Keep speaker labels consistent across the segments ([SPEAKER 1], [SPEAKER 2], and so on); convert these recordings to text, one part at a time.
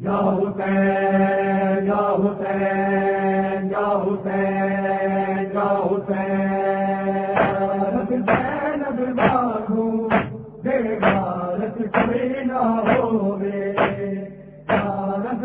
[SPEAKER 1] یا حسین یا حسین یا حسین یا حسین۔ بابو بے نہ ہوے بھارت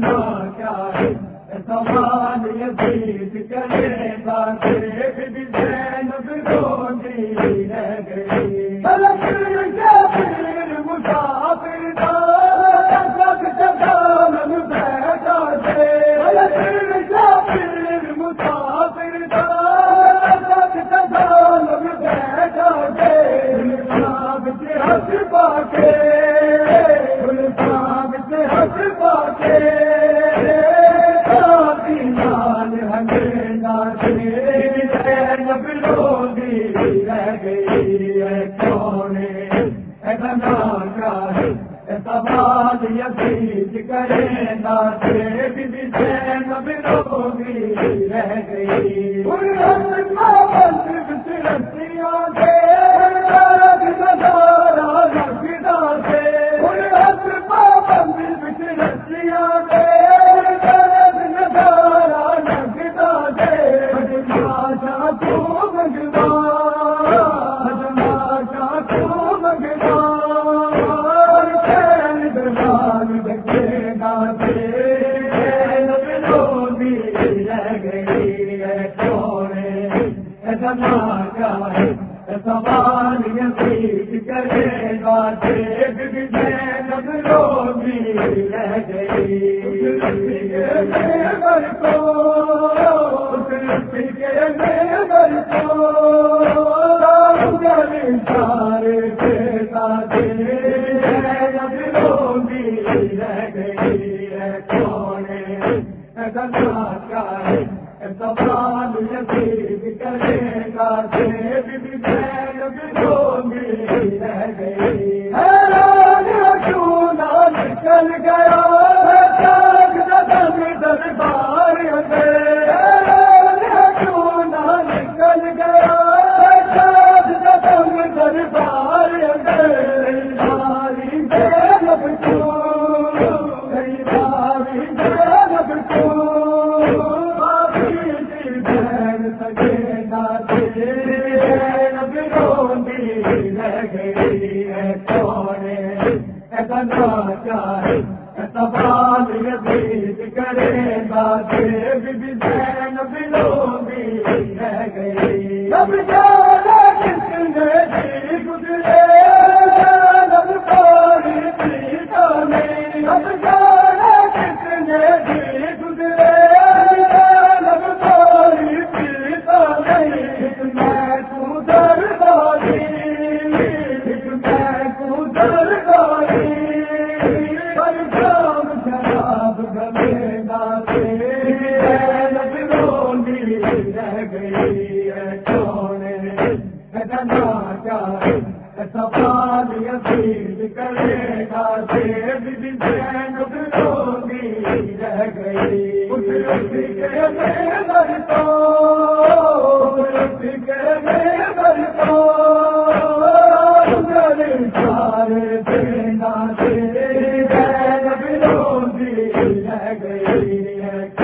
[SPEAKER 1] کیا ہے؟ زمان یہ بھی رہ گئی سوال کرے گا رہ گئی۔ چاہے کرے گا گئی سارے دینا دے گئی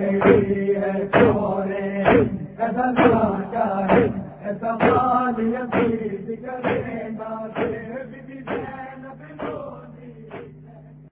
[SPEAKER 1] گئی ہے چورے کدل